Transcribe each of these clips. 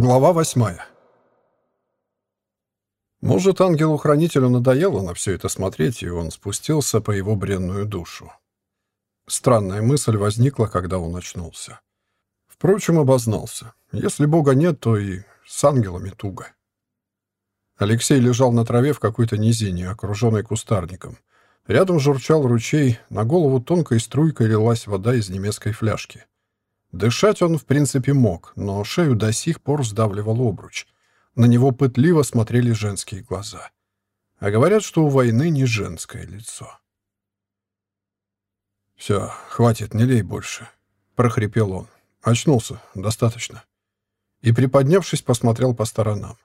Глава восьмая. Может, ангелу-хранителю надоело на все это смотреть, и он спустился по его бренную душу. Странная мысль возникла, когда он очнулся. Впрочем, обознался. Если Бога нет, то и с ангелами туго. Алексей лежал на траве в какой-то низине, окруженной кустарником. Рядом журчал ручей, на голову тонкой струйкой лилась вода из немецкой фляжки. Дышать он, в принципе, мог, но шею до сих пор сдавливал обруч. На него пытливо смотрели женские глаза. А говорят, что у войны не женское лицо. «Все, хватит, не лей больше», — прохрипел он. Очнулся, достаточно. И, приподнявшись, посмотрел по сторонам.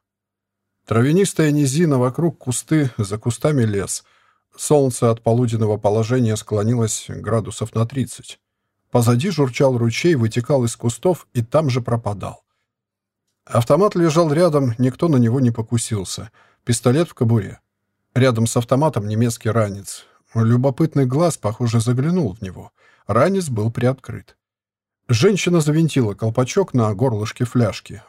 Травянистая низина вокруг кусты, за кустами лес. Солнце от полуденного положения склонилось градусов на тридцать. Позади журчал ручей, вытекал из кустов и там же пропадал. Автомат лежал рядом, никто на него не покусился. Пистолет в кобуре. Рядом с автоматом немецкий ранец. Любопытный глаз, похоже, заглянул в него. Ранец был приоткрыт. Женщина завинтила колпачок на горлышке фляжки.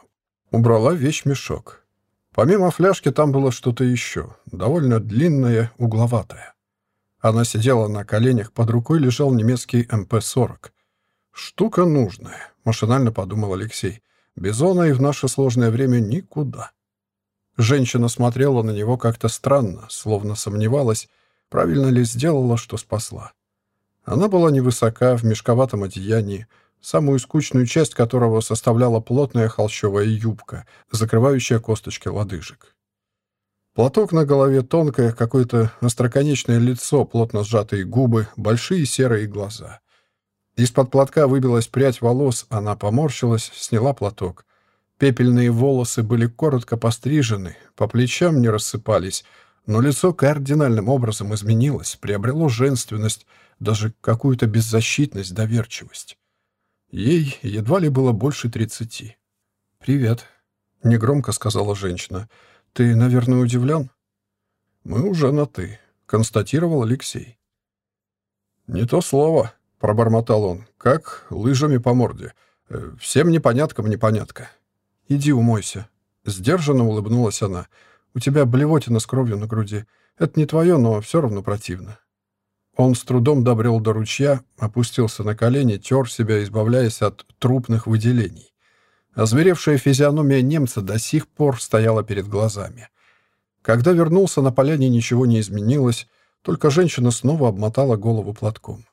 Убрала вещь-мешок. Помимо фляжки там было что-то еще, довольно длинное, угловатое. Она сидела на коленях, под рукой лежал немецкий МП-40. «Штука нужная», — машинально подумал Алексей. «Без она и в наше сложное время никуда». Женщина смотрела на него как-то странно, словно сомневалась, правильно ли сделала, что спасла. Она была невысока, в мешковатом одеянии, самую скучную часть которого составляла плотная холщовая юбка, закрывающая косточки лодыжек. Платок на голове тонкое, какое-то остроконечное лицо, плотно сжатые губы, большие серые глаза. Из-под платка выбилась прядь волос, она поморщилась, сняла платок. Пепельные волосы были коротко пострижены, по плечам не рассыпались, но лицо кардинальным образом изменилось, приобрело женственность, даже какую-то беззащитность, доверчивость. Ей едва ли было больше тридцати. «Привет», — негромко сказала женщина. «Ты, наверное, удивлен?» «Мы уже на «ты», — констатировал Алексей. «Не то слово», — пробормотал он, — «как лыжами по морде. Э, всем непоняткам непонятка». «Иди умойся». Сдержанно улыбнулась она. «У тебя блевотина с кровью на груди. Это не твое, но все равно противно». Он с трудом добрел до ручья, опустился на колени, тер себя, избавляясь от трупных выделений. Озверевшая физиономия немца до сих пор стояла перед глазами. Когда вернулся на поляне, ничего не изменилось, только женщина снова обмотала голову платком.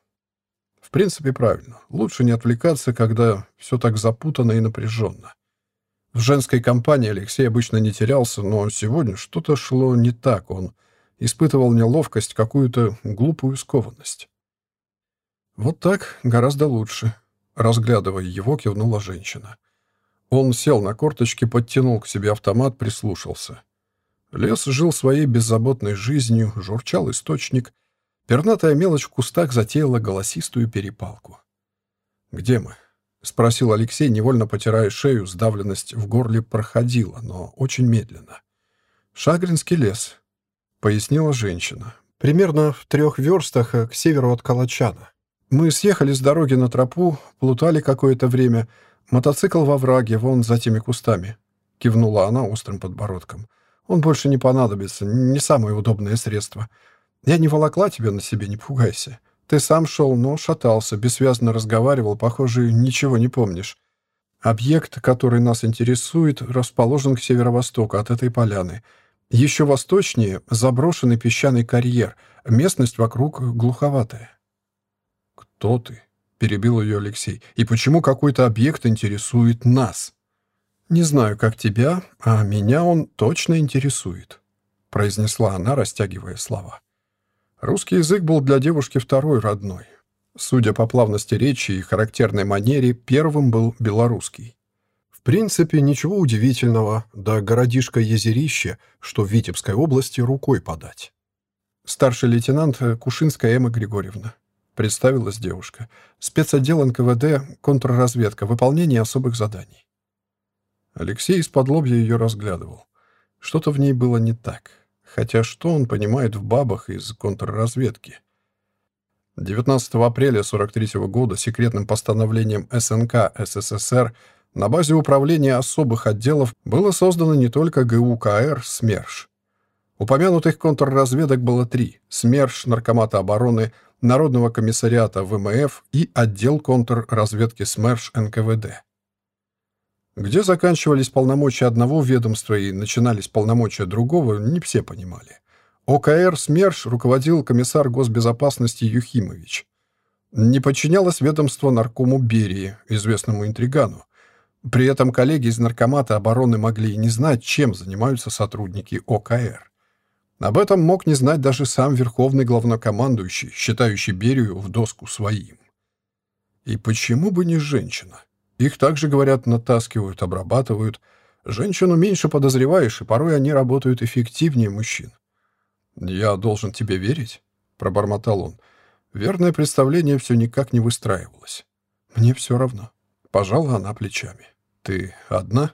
Принципе, правильно. Лучше не отвлекаться, когда все так запутанно и напряженно. В женской компании Алексей обычно не терялся, но сегодня что-то шло не так. Он испытывал неловкость, какую-то глупую скованность. «Вот так гораздо лучше», — разглядывая его, кивнула женщина. Он сел на корточки, подтянул к себе автомат, прислушался. Лес жил своей беззаботной жизнью, журчал источник, Пернатая мелочь в кустах затеяла голосистую перепалку. «Где мы?» — спросил Алексей, невольно потирая шею, сдавленность в горле проходила, но очень медленно. «Шагринский лес», — пояснила женщина. «Примерно в трех верстах к северу от Калачана. Мы съехали с дороги на тропу, плутали какое-то время. Мотоцикл во враге, вон за теми кустами», — кивнула она острым подбородком. «Он больше не понадобится, не самое удобное средство. Я не волокла тебя на себе, не пугайся. Ты сам шел, но шатался, бессвязно разговаривал, похоже, ничего не помнишь. Объект, который нас интересует, расположен к северо-востоку от этой поляны. Еще восточнее — заброшенный песчаный карьер, местность вокруг глуховатая. «Кто ты?» — перебил ее Алексей. «И почему какой-то объект интересует нас?» «Не знаю, как тебя, а меня он точно интересует», — произнесла она, растягивая слова. Русский язык был для девушки второй родной. Судя по плавности речи и характерной манере, первым был белорусский. В принципе, ничего удивительного, да городишко Езерище, что в Витебской области рукой подать. Старший лейтенант Кушинская Эмма Григорьевна. Представилась девушка. Спецотдел НКВД, контрразведка, выполнение особых заданий. Алексей из-под лобья ее разглядывал. Что-то в ней было не так. Хотя что он понимает в бабах из контрразведки? 19 апреля 43 года секретным постановлением СНК СССР На базе управления особых отделов было создано не только ГУКР «СМЕРШ». Упомянутых контрразведок было три – СМЕРШ Наркомата обороны, Народного комиссариата ВМФ и отдел контрразведки СМЕРШ НКВД. Где заканчивались полномочия одного ведомства и начинались полномочия другого, не все понимали. ОКР СМЕРШ руководил комиссар госбезопасности Юхимович. Не подчинялось ведомство наркому Берии, известному интригану. При этом коллеги из Наркомата обороны могли и не знать, чем занимаются сотрудники ОКР. Об этом мог не знать даже сам верховный главнокомандующий, считающий Берию в доску своим. И почему бы не женщина? Их также, говорят, натаскивают, обрабатывают. Женщину меньше подозреваешь, и порой они работают эффективнее мужчин. «Я должен тебе верить?» — пробормотал он. Верное представление все никак не выстраивалось. «Мне все равно». Пожала она плечами. «Ты одна?»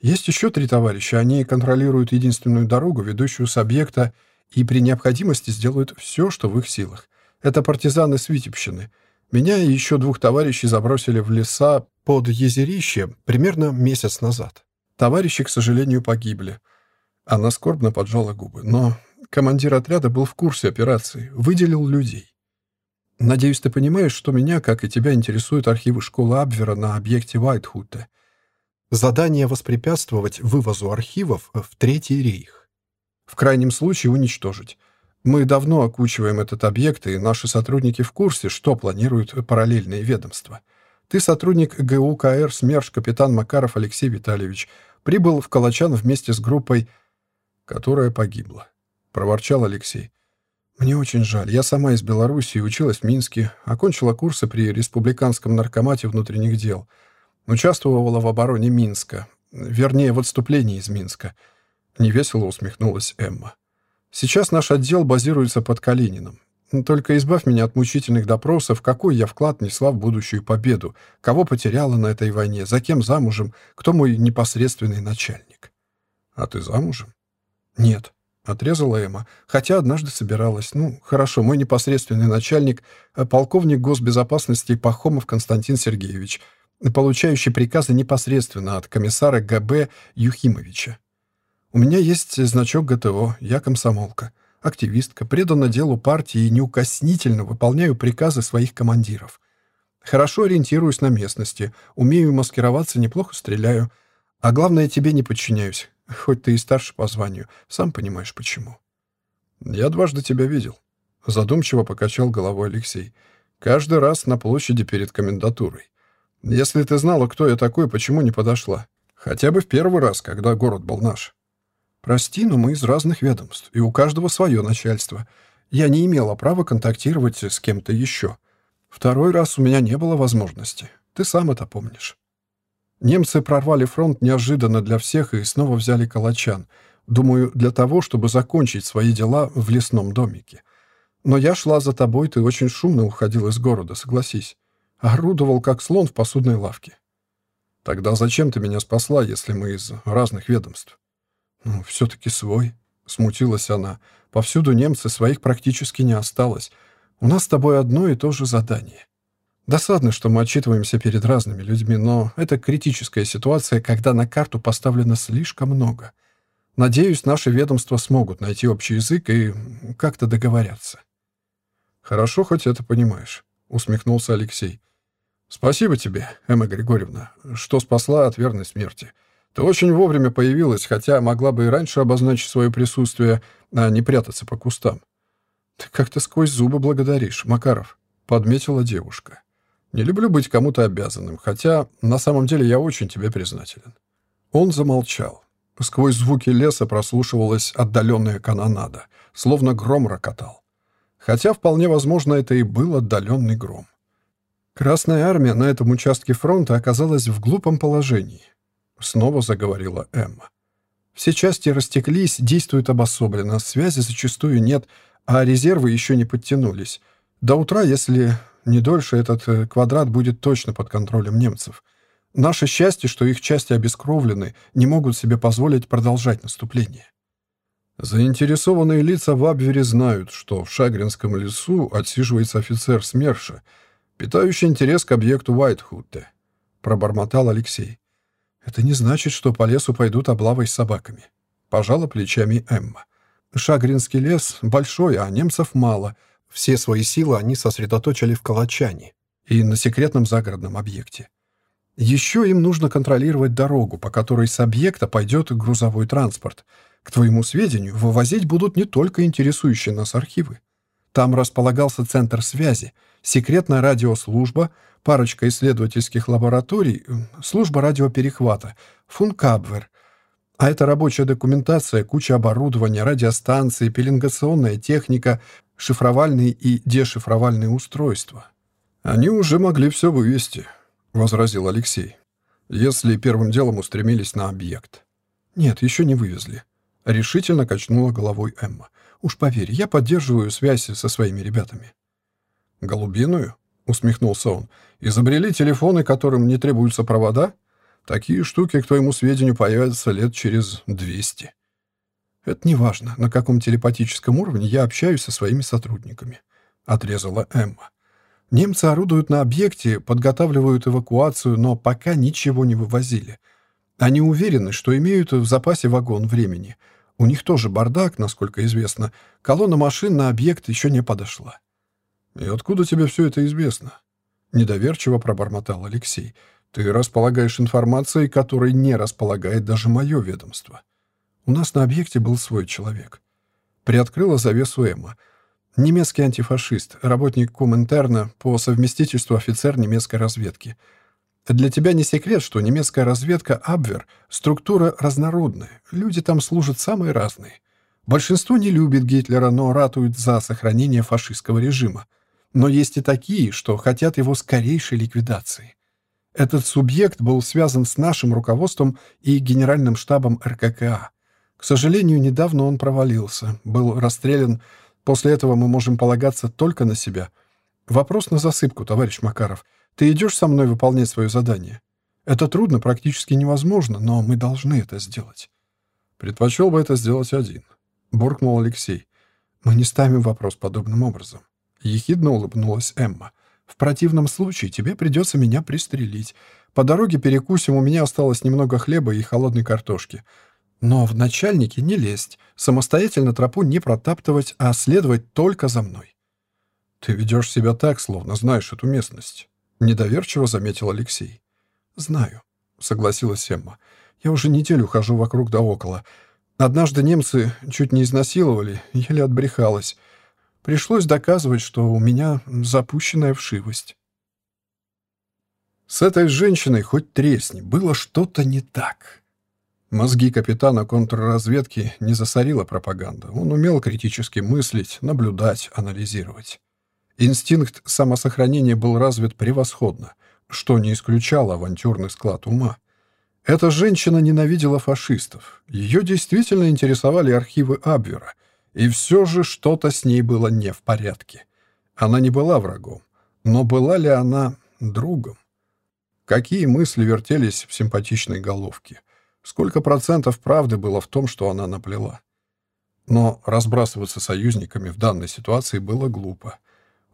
«Есть еще три товарища. Они контролируют единственную дорогу, ведущую с объекта, и при необходимости сделают все, что в их силах. Это партизаны с Витебщины. Меня и еще двух товарищей забросили в леса под Езерище примерно месяц назад. Товарищи, к сожалению, погибли. Она скорбно поджала губы. Но командир отряда был в курсе операции, выделил людей. Надеюсь, ты понимаешь, что меня, как и тебя, интересуют архивы школы Абвера на объекте Вайтхуте. Задание воспрепятствовать вывозу архивов в Третий рейх. В крайнем случае уничтожить. Мы давно окучиваем этот объект, и наши сотрудники в курсе, что планируют параллельные ведомства. Ты сотрудник ГУКР СМЕРШ капитан Макаров Алексей Витальевич. Прибыл в Калачан вместе с группой, которая погибла. Проворчал Алексей. Мне очень жаль. Я сама из Белоруссии, училась в Минске, окончила курсы при Республиканском наркомате внутренних дел. Участвовала в обороне Минска. Вернее, в отступлении из Минска. Невесело усмехнулась Эмма. Сейчас наш отдел базируется под Калининым. Только избавь меня от мучительных допросов, какой я вклад несла в будущую победу, кого потеряла на этой войне, за кем замужем, кто мой непосредственный начальник. А ты замужем? Нет, отрезала Эмма, хотя однажды собиралась. Ну, хорошо, мой непосредственный начальник — полковник госбезопасности Пахомов Константин Сергеевич, получающий приказы непосредственно от комиссара ГБ Юхимовича. У меня есть значок ГТО, я комсомолка, активистка, предана делу партии и неукоснительно выполняю приказы своих командиров. Хорошо ориентируюсь на местности, умею маскироваться, неплохо стреляю. А главное, тебе не подчиняюсь, хоть ты и старше по званию, сам понимаешь почему. Я дважды тебя видел. Задумчиво покачал головой Алексей. Каждый раз на площади перед комендатурой. Если ты знала, кто я такой, почему не подошла? Хотя бы в первый раз, когда город был наш. Прости, но мы из разных ведомств, и у каждого свое начальство. Я не имела права контактировать с кем-то еще. Второй раз у меня не было возможности. Ты сам это помнишь. Немцы прорвали фронт неожиданно для всех и снова взяли Калачан. Думаю, для того, чтобы закончить свои дела в лесном домике. Но я шла за тобой, ты очень шумно уходил из города, согласись. Орудовал, как слон в посудной лавке. Тогда зачем ты меня спасла, если мы из разных ведомств? «Ну, все-таки свой», — смутилась она. «Повсюду немцы, своих практически не осталось. У нас с тобой одно и то же задание. Досадно, что мы отчитываемся перед разными людьми, но это критическая ситуация, когда на карту поставлено слишком много. Надеюсь, наши ведомства смогут найти общий язык и как-то договорятся». «Хорошо, хоть это понимаешь», — усмехнулся Алексей. «Спасибо тебе, Эмма Григорьевна, что спасла от верной смерти». Ты очень вовремя появилась, хотя могла бы и раньше обозначить свое присутствие, а не прятаться по кустам. Ты как-то сквозь зубы благодаришь, Макаров, подметила девушка. Не люблю быть кому-то обязанным, хотя на самом деле я очень тебе признателен. Он замолчал. Сквозь звуки леса прослушивалась отдаленная канонада, словно гром рокотал. Хотя вполне возможно это и был отдаленный гром. Красная армия на этом участке фронта оказалась в глупом положении. Снова заговорила Эмма. Все части растеклись, действуют обособленно, связи зачастую нет, а резервы еще не подтянулись. До утра, если не дольше, этот э, квадрат будет точно под контролем немцев. Наше счастье, что их части обескровлены, не могут себе позволить продолжать наступление. Заинтересованные лица в Абвере знают, что в Шагринском лесу отсиживается офицер СМЕРШа, питающий интерес к объекту Уайтхутте пробормотал Алексей. «Это не значит, что по лесу пойдут облавой с собаками», — пожала плечами Эмма. «Шагринский лес большой, а немцев мало. Все свои силы они сосредоточили в Калачане и на секретном загородном объекте. Еще им нужно контролировать дорогу, по которой с объекта пойдет грузовой транспорт. К твоему сведению, вывозить будут не только интересующие нас архивы. Там располагался центр связи, секретная радиослужба, парочка исследовательских лабораторий, служба радиоперехвата, функабвер. А это рабочая документация, куча оборудования, радиостанции, пеленгационная техника, шифровальные и дешифровальные устройства. Они уже могли все вывести, возразил Алексей. Если первым делом устремились на объект. Нет, еще не вывезли. Решительно качнула головой Эмма. Уж поверь, я поддерживаю связь со своими ребятами. Голубиную? Усмехнулся он. «Изобрели телефоны, которым не требуются провода? Такие штуки, к твоему сведению, появятся лет через двести». «Это не важно, на каком телепатическом уровне я общаюсь со своими сотрудниками», — отрезала Эмма. «Немцы орудуют на объекте, подготавливают эвакуацию, но пока ничего не вывозили. Они уверены, что имеют в запасе вагон времени. У них тоже бардак, насколько известно. Колонна машин на объект еще не подошла. «И откуда тебе все это известно?» Недоверчиво пробормотал Алексей. «Ты располагаешь информацией, которой не располагает даже мое ведомство. У нас на объекте был свой человек». Приоткрыла завесу Эмма. Немецкий антифашист, работник Коминтерна, по совместительству офицер немецкой разведки. Для тебя не секрет, что немецкая разведка Абвер — структура разнородная. Люди там служат самые разные. Большинство не любит Гитлера, но ратуют за сохранение фашистского режима. Но есть и такие, что хотят его скорейшей ликвидации. Этот субъект был связан с нашим руководством и генеральным штабом РККА. К сожалению, недавно он провалился, был расстрелян. После этого мы можем полагаться только на себя. Вопрос на засыпку, товарищ Макаров. Ты идешь со мной выполнять свое задание? Это трудно, практически невозможно, но мы должны это сделать. Предпочел бы это сделать один, буркнул Алексей. Мы не ставим вопрос подобным образом. Ехидно улыбнулась Эмма. «В противном случае тебе придется меня пристрелить. По дороге перекусим, у меня осталось немного хлеба и холодной картошки. Но в начальнике не лезть, самостоятельно тропу не протаптывать, а следовать только за мной». «Ты ведешь себя так, словно знаешь эту местность», — недоверчиво заметил Алексей. «Знаю», — согласилась Эмма. «Я уже неделю хожу вокруг да около. Однажды немцы чуть не изнасиловали, еле отбрехалась. Пришлось доказывать, что у меня запущенная вшивость. С этой женщиной хоть тресни, было что-то не так. Мозги капитана контрразведки не засорила пропаганда. Он умел критически мыслить, наблюдать, анализировать. Инстинкт самосохранения был развит превосходно, что не исключало авантюрный склад ума. Эта женщина ненавидела фашистов. Ее действительно интересовали архивы Абвера — и все же что-то с ней было не в порядке. Она не была врагом, но была ли она другом? Какие мысли вертелись в симпатичной головке? Сколько процентов правды было в том, что она наплела? Но разбрасываться союзниками в данной ситуации было глупо.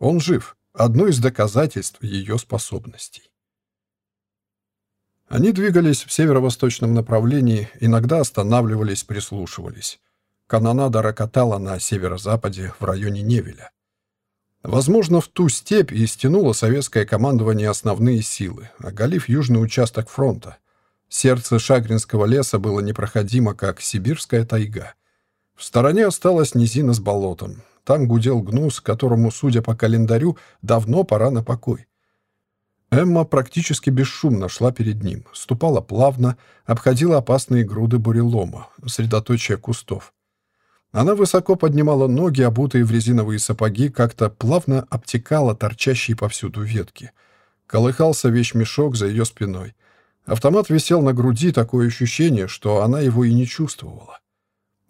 Он жив, одно из доказательств ее способностей. Они двигались в северо-восточном направлении, иногда останавливались, прислушивались. Канонада рокотала на северо-западе в районе Невеля. Возможно, в ту степь и стянуло советское командование основные силы, оголив южный участок фронта. Сердце Шагринского леса было непроходимо, как сибирская тайга. В стороне осталась низина с болотом. Там гудел гнус, которому, судя по календарю, давно пора на покой. Эмма практически бесшумно шла перед ним, ступала плавно, обходила опасные груды бурелома, средоточие кустов. Она высоко поднимала ноги, обутые в резиновые сапоги, как-то плавно обтекала торчащие повсюду ветки. Колыхался вещмешок за ее спиной. Автомат висел на груди, такое ощущение, что она его и не чувствовала.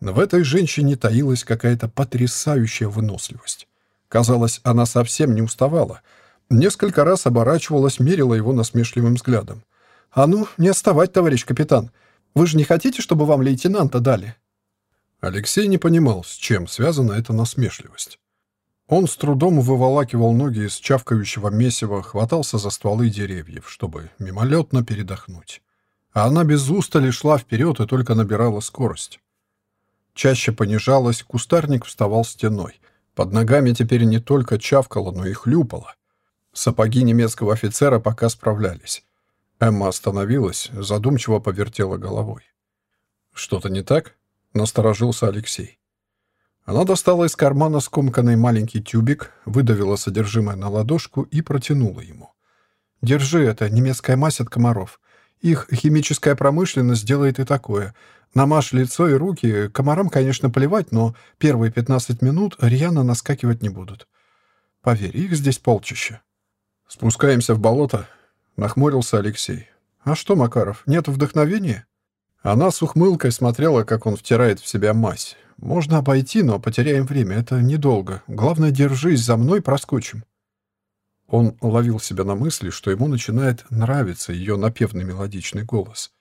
В этой женщине таилась какая-то потрясающая выносливость. Казалось, она совсем не уставала. Несколько раз оборачивалась, мерила его насмешливым взглядом. «А ну, не отставать, товарищ капитан! Вы же не хотите, чтобы вам лейтенанта дали?» Алексей не понимал, с чем связана эта насмешливость. Он с трудом выволакивал ноги из чавкающего месива, хватался за стволы деревьев, чтобы мимолетно передохнуть. А она без устали шла вперед и только набирала скорость. Чаще понижалась, кустарник вставал стеной. Под ногами теперь не только чавкало, но и хлюпало. Сапоги немецкого офицера пока справлялись. Эмма остановилась, задумчиво повертела головой. «Что-то не так?» — насторожился Алексей. Она достала из кармана скомканный маленький тюбик, выдавила содержимое на ладошку и протянула ему. «Держи это, немецкая мазь от комаров. Их химическая промышленность делает и такое. Намажь лицо и руки. Комарам, конечно, плевать, но первые 15 минут рьяно наскакивать не будут. Поверь, их здесь полчища». «Спускаемся в болото», — нахмурился Алексей. «А что, Макаров, нет вдохновения?» Она с ухмылкой смотрела, как он втирает в себя мазь. Можно обойти, но потеряем время. Это недолго. Главное, держись за мной, проскочим». Он ловил себя на мысли, что ему начинает нравиться ее напевный мелодичный голос.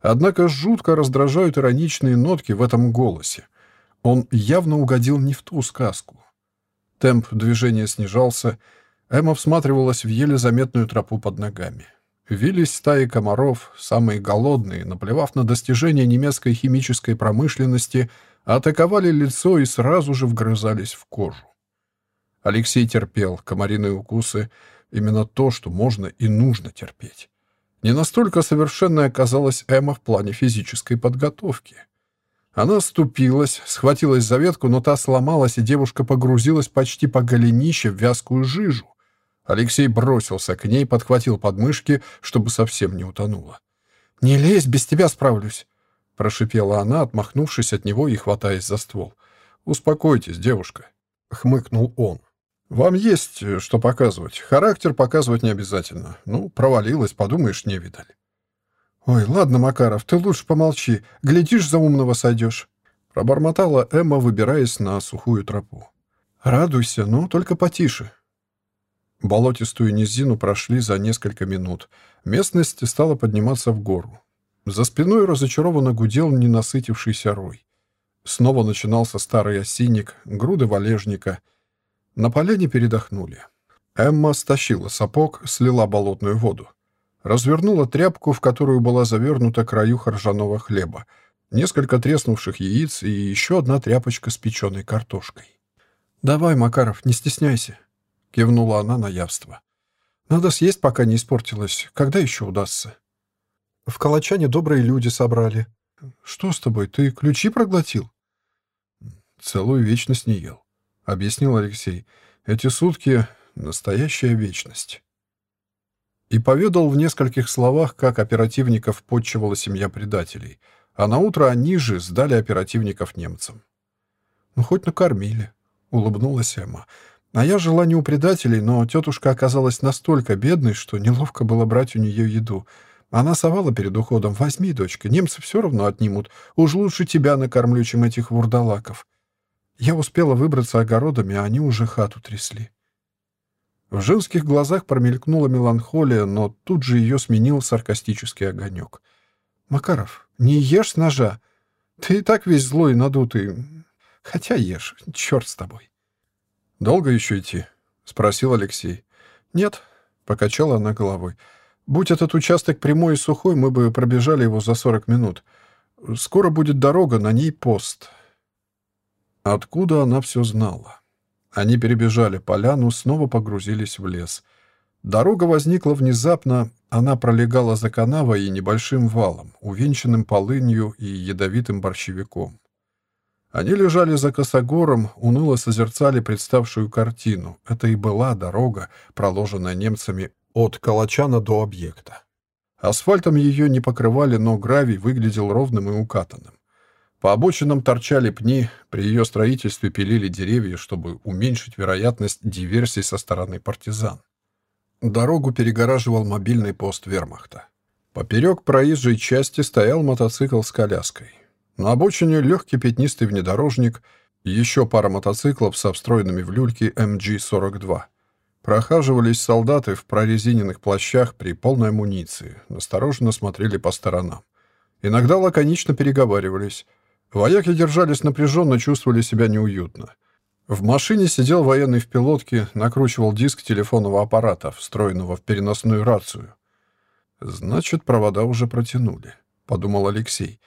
Однако жутко раздражают ироничные нотки в этом голосе. Он явно угодил не в ту сказку. Темп движения снижался. Эмма всматривалась в еле заметную тропу под ногами. Вились стаи комаров, самые голодные, наплевав на достижения немецкой химической промышленности — атаковали лицо и сразу же вгрызались в кожу. Алексей терпел комариные укусы, именно то, что можно и нужно терпеть. Не настолько совершенной оказалась Эмма в плане физической подготовки. Она ступилась, схватилась за ветку, но та сломалась, и девушка погрузилась почти по голенище в вязкую жижу. Алексей бросился к ней, подхватил подмышки, чтобы совсем не утонула. «Не лезь, без тебя справлюсь», прошипела она, отмахнувшись от него и хватаясь за ствол. «Успокойтесь, девушка», — хмыкнул он. «Вам есть э, что показывать. Характер показывать не обязательно. Ну, провалилась, подумаешь, не видали». «Ой, ладно, Макаров, ты лучше помолчи. Глядишь, за умного сойдешь», — пробормотала Эмма, выбираясь на сухую тропу. «Радуйся, но только потише». Болотистую низину прошли за несколько минут. Местность стала подниматься в гору. За спиной разочарованно гудел ненасытившийся рой. Снова начинался старый осинник, груды валежника. На поляне передохнули. Эмма стащила сапог, слила болотную воду. Развернула тряпку, в которую была завернута краю ржаного хлеба, несколько треснувших яиц и еще одна тряпочка с печеной картошкой. «Давай, Макаров, не стесняйся», — кивнула она на явство. «Надо съесть, пока не испортилось. Когда еще удастся?» В Калачане добрые люди собрали. Что с тобой, ты ключи проглотил? Целую вечность не ел, — объяснил Алексей. Эти сутки — настоящая вечность. И поведал в нескольких словах, как оперативников подчевала семья предателей, а на утро они же сдали оперативников немцам. «Ну, хоть накормили», — улыбнулась Эмма. «А я жила не у предателей, но тетушка оказалась настолько бедной, что неловко было брать у нее еду — она совала перед уходом. «Возьми, дочка, немцы все равно отнимут. Уж лучше тебя накормлю, чем этих вурдалаков». Я успела выбраться огородами, а они уже хату трясли. В женских глазах промелькнула меланхолия, но тут же ее сменил саркастический огонек. «Макаров, не ешь с ножа. Ты и так весь злой надутый. Хотя ешь, черт с тобой». «Долго еще идти?» — спросил Алексей. «Нет», — покачала она головой. Будь этот участок прямой и сухой, мы бы пробежали его за 40 минут. Скоро будет дорога, на ней пост. Откуда она все знала? Они перебежали поляну, снова погрузились в лес. Дорога возникла внезапно, она пролегала за канавой и небольшим валом, увенчанным полынью и ядовитым борщевиком. Они лежали за косогором, уныло созерцали представшую картину. Это и была дорога, проложенная немцами от Калачана до объекта. Асфальтом ее не покрывали, но гравий выглядел ровным и укатанным. По обочинам торчали пни, при ее строительстве пилили деревья, чтобы уменьшить вероятность диверсий со стороны партизан. Дорогу перегораживал мобильный пост вермахта. Поперек проезжей части стоял мотоцикл с коляской. На обочине легкий пятнистый внедорожник, еще пара мотоциклов со встроенными в люльки MG-42. Прохаживались солдаты в прорезиненных плащах при полной амуниции, настороженно смотрели по сторонам. Иногда лаконично переговаривались. Вояки держались напряженно, чувствовали себя неуютно. В машине сидел военный в пилотке, накручивал диск телефонного аппарата, встроенного в переносную рацию. «Значит, провода уже протянули», — подумал Алексей.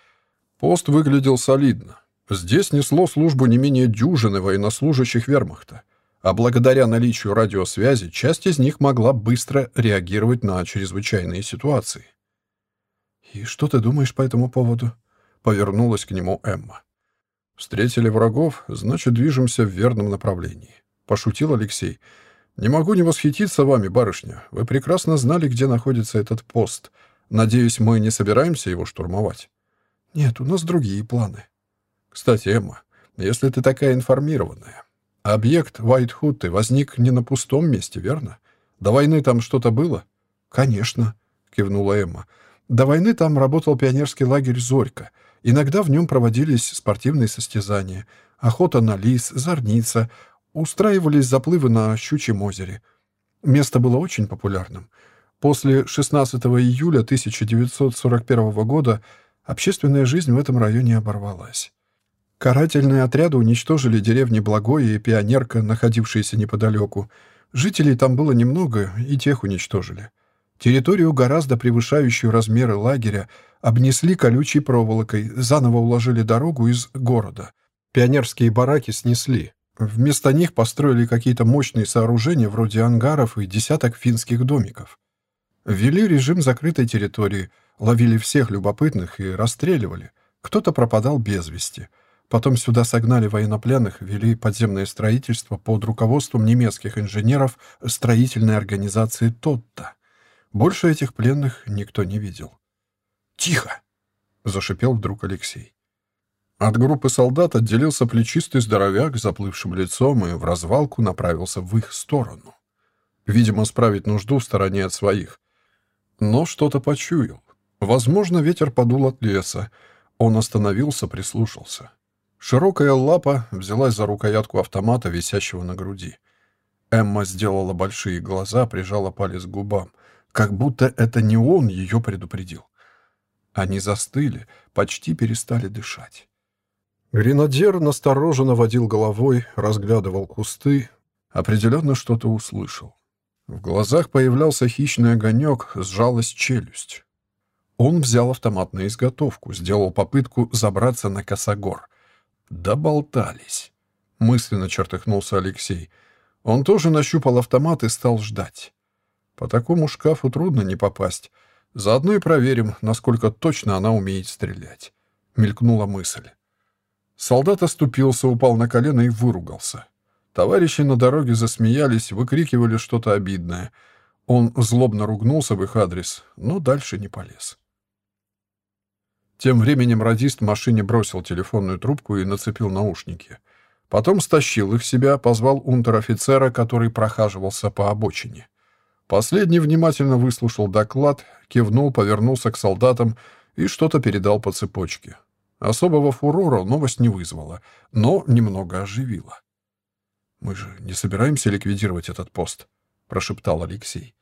Пост выглядел солидно. Здесь несло службу не менее дюжины военнослужащих вермахта, а благодаря наличию радиосвязи часть из них могла быстро реагировать на чрезвычайные ситуации. «И что ты думаешь по этому поводу?» — повернулась к нему Эмма. «Встретили врагов, значит, движемся в верном направлении», — пошутил Алексей. «Не могу не восхититься вами, барышня. Вы прекрасно знали, где находится этот пост. Надеюсь, мы не собираемся его штурмовать?» «Нет, у нас другие планы». «Кстати, Эмма, если ты такая информированная, объект Вайтхуты возник не на пустом месте, верно? До войны там что-то было?» «Конечно», — кивнула Эмма. «До войны там работал пионерский лагерь «Зорька», Иногда в нем проводились спортивные состязания, охота на лис, зорница, устраивались заплывы на Щучьем озере. Место было очень популярным. После 16 июля 1941 года общественная жизнь в этом районе оборвалась. Карательные отряды уничтожили деревни Благое и Пионерка, находившиеся неподалеку. Жителей там было немного, и тех уничтожили. Территорию, гораздо превышающую размеры лагеря, обнесли колючей проволокой, заново уложили дорогу из города. Пионерские бараки снесли. Вместо них построили какие-то мощные сооружения вроде ангаров и десяток финских домиков. Ввели режим закрытой территории, ловили всех любопытных и расстреливали. Кто-то пропадал без вести. Потом сюда согнали военнопленных, вели подземное строительство под руководством немецких инженеров строительной организации «Тотта». Больше этих пленных никто не видел. «Тихо!» — зашипел вдруг Алексей. От группы солдат отделился плечистый здоровяк с заплывшим лицом и в развалку направился в их сторону. Видимо, справить нужду в стороне от своих. Но что-то почуял. Возможно, ветер подул от леса. Он остановился, прислушался. Широкая лапа взялась за рукоятку автомата, висящего на груди. Эмма сделала большие глаза, прижала палец к губам — как будто это не он ее предупредил. Они застыли, почти перестали дышать. Гренадер настороженно водил головой, разглядывал кусты, определенно что-то услышал. В глазах появлялся хищный огонек, сжалась челюсть. Он взял автомат на изготовку, сделал попытку забраться на косогор. Доболтались. Мысленно чертыхнулся Алексей. Он тоже нащупал автомат и стал ждать. По такому шкафу трудно не попасть. Заодно и проверим, насколько точно она умеет стрелять. Мелькнула мысль. Солдат оступился, упал на колено и выругался. Товарищи на дороге засмеялись, выкрикивали что-то обидное. Он злобно ругнулся в их адрес, но дальше не полез. Тем временем радист в машине бросил телефонную трубку и нацепил наушники. Потом стащил их себя, позвал унтер-офицера, который прохаживался по обочине. Последний внимательно выслушал доклад, кивнул, повернулся к солдатам и что-то передал по цепочке. Особого фурора новость не вызвала, но немного оживила. «Мы же не собираемся ликвидировать этот пост», — прошептал Алексей.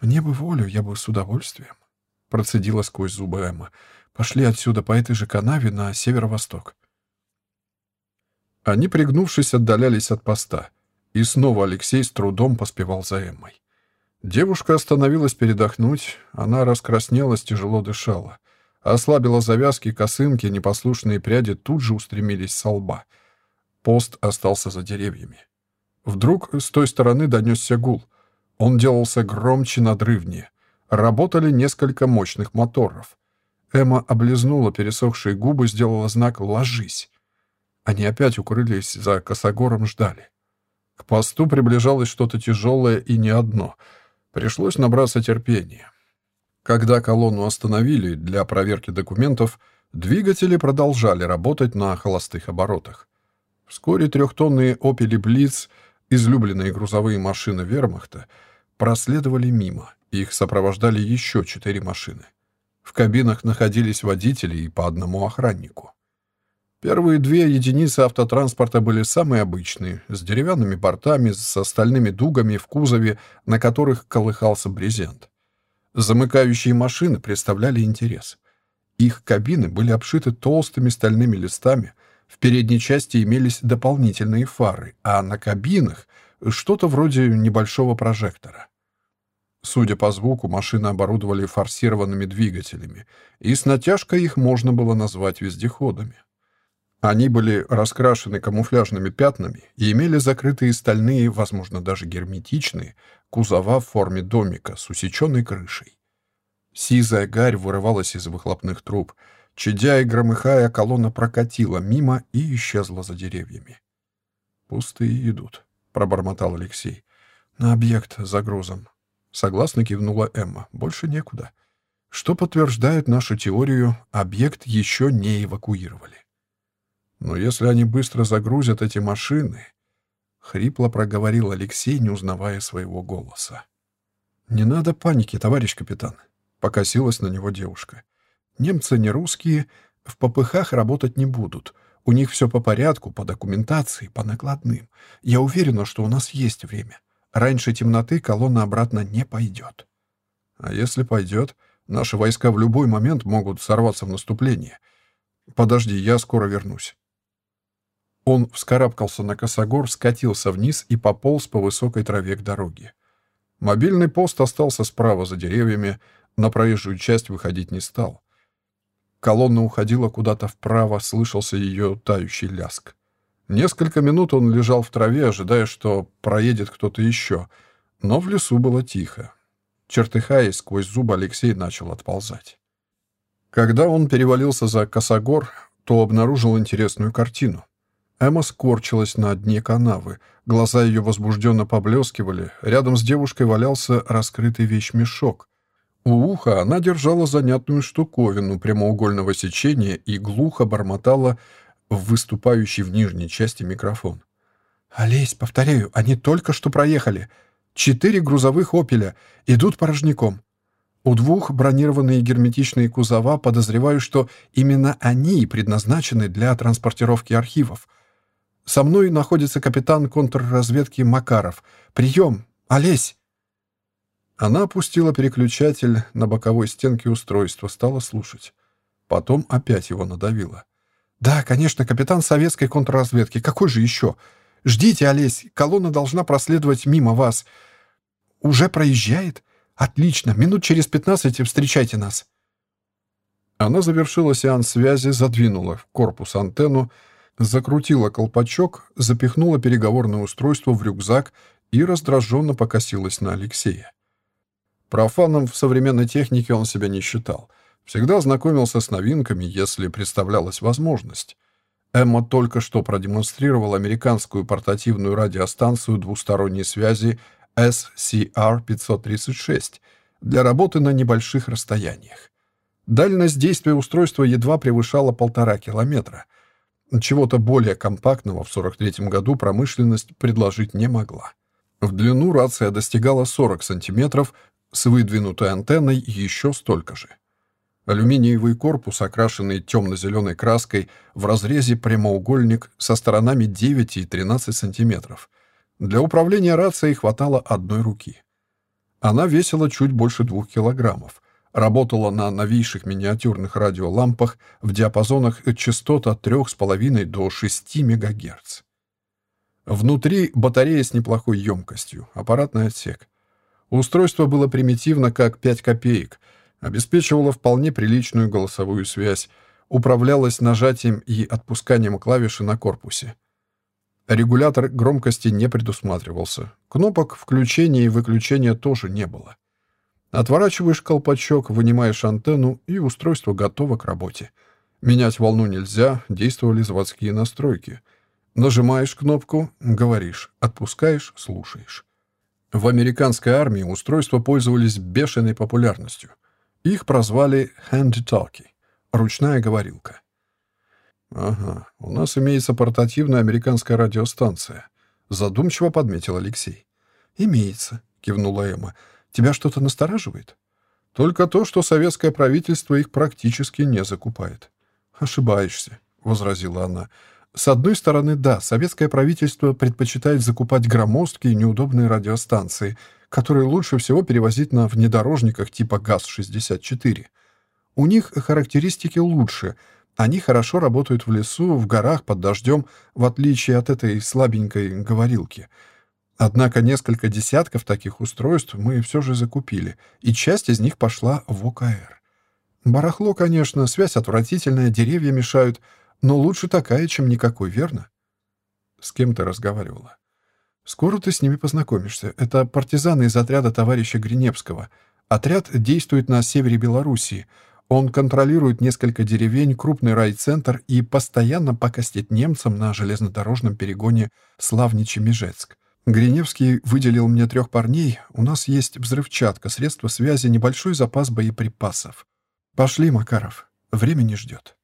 «Мне бы волю, я бы с удовольствием», — процедила сквозь зубы Эмма. «Пошли отсюда по этой же канаве на северо-восток». Они, пригнувшись, отдалялись от поста, и снова Алексей с трудом поспевал за Эммой. Девушка остановилась передохнуть, она раскраснелась, тяжело дышала. Ослабила завязки, косынки, непослушные пряди тут же устремились со лба. Пост остался за деревьями. Вдруг с той стороны донесся гул. Он делался громче, надрывнее. Работали несколько мощных моторов. Эмма облизнула пересохшие губы, сделала знак «Ложись». Они опять укрылись за косогором, ждали. К посту приближалось что-то тяжелое и не одно — Пришлось набраться терпения. Когда колонну остановили для проверки документов, двигатели продолжали работать на холостых оборотах. Вскоре трехтонные «Опели Блиц», излюбленные грузовые машины вермахта, проследовали мимо. Их сопровождали еще четыре машины. В кабинах находились водители и по одному охраннику. Первые две единицы автотранспорта были самые обычные, с деревянными бортами, с остальными дугами в кузове, на которых колыхался брезент. Замыкающие машины представляли интерес. Их кабины были обшиты толстыми стальными листами, В передней части имелись дополнительные фары, а на кабинах что-то вроде небольшого прожектора. Судя по звуку, машины оборудовали форсированными двигателями, и с натяжкой их можно было назвать вездеходами. Они были раскрашены камуфляжными пятнами и имели закрытые стальные, возможно, даже герметичные, кузова в форме домика с усеченной крышей. Сизая гарь вырывалась из выхлопных труб. Чадя и громыхая, колонна прокатила мимо и исчезла за деревьями. «Пустые идут», — пробормотал Алексей. «На объект за грузом». Согласно кивнула Эмма. «Больше некуда». Что подтверждает нашу теорию, объект еще не эвакуировали. Но если они быстро загрузят эти машины... Хрипло проговорил Алексей, не узнавая своего голоса. «Не надо паники, товарищ капитан», — покосилась на него девушка. «Немцы не русские, в попыхах работать не будут. У них все по порядку, по документации, по накладным. Я уверена, что у нас есть время. Раньше темноты колонна обратно не пойдет». «А если пойдет, наши войска в любой момент могут сорваться в наступление. Подожди, я скоро вернусь». Он вскарабкался на косогор, скатился вниз и пополз по высокой траве к дороге. Мобильный пост остался справа за деревьями, на проезжую часть выходить не стал. Колонна уходила куда-то вправо, слышался ее тающий ляск. Несколько минут он лежал в траве, ожидая, что проедет кто-то еще, но в лесу было тихо. Чертыхаясь сквозь зубы, Алексей начал отползать. Когда он перевалился за косогор, то обнаружил интересную картину. Эмма скорчилась на дне канавы. Глаза ее возбужденно поблескивали. Рядом с девушкой валялся раскрытый вещмешок. У уха она держала занятную штуковину прямоугольного сечения и глухо бормотала в выступающий в нижней части микрофон. «Олесь, повторяю, они только что проехали. Четыре грузовых «Опеля» идут порожняком. У двух бронированные герметичные кузова подозреваю, что именно они предназначены для транспортировки архивов. Со мной находится капитан контрразведки Макаров. Прием! Олесь!» Она опустила переключатель на боковой стенке устройства, стала слушать. Потом опять его надавила. «Да, конечно, капитан советской контрразведки. Какой же еще? Ждите, Олесь, колонна должна проследовать мимо вас. Уже проезжает? Отлично, минут через пятнадцать встречайте нас». Она завершила сеанс связи, задвинула в корпус антенну, закрутила колпачок, запихнула переговорное устройство в рюкзак и раздраженно покосилась на Алексея. Профаном в современной технике он себя не считал. Всегда знакомился с новинками, если представлялась возможность. Эмма только что продемонстрировала американскую портативную радиостанцию двусторонней связи SCR-536 для работы на небольших расстояниях. Дальность действия устройства едва превышала полтора километра — чего-то более компактного в 43 году промышленность предложить не могла. В длину рация достигала 40 сантиметров, с выдвинутой антенной еще столько же. Алюминиевый корпус, окрашенный темно-зеленой краской, в разрезе прямоугольник со сторонами 9 и 13 сантиметров. Для управления рацией хватало одной руки. Она весила чуть больше двух килограммов. Работала на новейших миниатюрных радиолампах в диапазонах частот от 3,5 до 6 МГц. Внутри батарея с неплохой емкостью, аппаратный отсек. Устройство было примитивно, как 5 копеек, обеспечивало вполне приличную голосовую связь, управлялось нажатием и отпусканием клавиши на корпусе. Регулятор громкости не предусматривался. Кнопок включения и выключения тоже не было. Отворачиваешь колпачок, вынимаешь антенну, и устройство готово к работе. Менять волну нельзя, действовали заводские настройки. Нажимаешь кнопку, говоришь, отпускаешь, слушаешь. В американской армии устройства пользовались бешеной популярностью. Их прозвали «hand-talkie» — ручная говорилка. «Ага, у нас имеется портативная американская радиостанция», — задумчиво подметил Алексей. «Имеется», — кивнула Эмма. Тебя что-то настораживает? Только то, что советское правительство их практически не закупает. Ошибаешься, возразила она. С одной стороны, да, советское правительство предпочитает закупать громоздкие неудобные радиостанции, которые лучше всего перевозить на внедорожниках типа ГАЗ-64. У них характеристики лучше, Они хорошо работают в лесу, в горах, под дождем, в отличие от этой слабенькой говорилки. Однако несколько десятков таких устройств мы все же закупили, и часть из них пошла в ОКР. Барахло, конечно, связь отвратительная, деревья мешают, но лучше такая, чем никакой, верно? С кем ты разговаривала? Скоро ты с ними познакомишься. Это партизаны из отряда товарища Гриневского. Отряд действует на севере Белоруссии. Он контролирует несколько деревень, крупный райцентр и постоянно покостит немцам на железнодорожном перегоне Славничи-Межецк. Гриневский выделил мне трех парней. У нас есть взрывчатка, средства связи, небольшой запас боеприпасов. Пошли, Макаров. Время не ждет.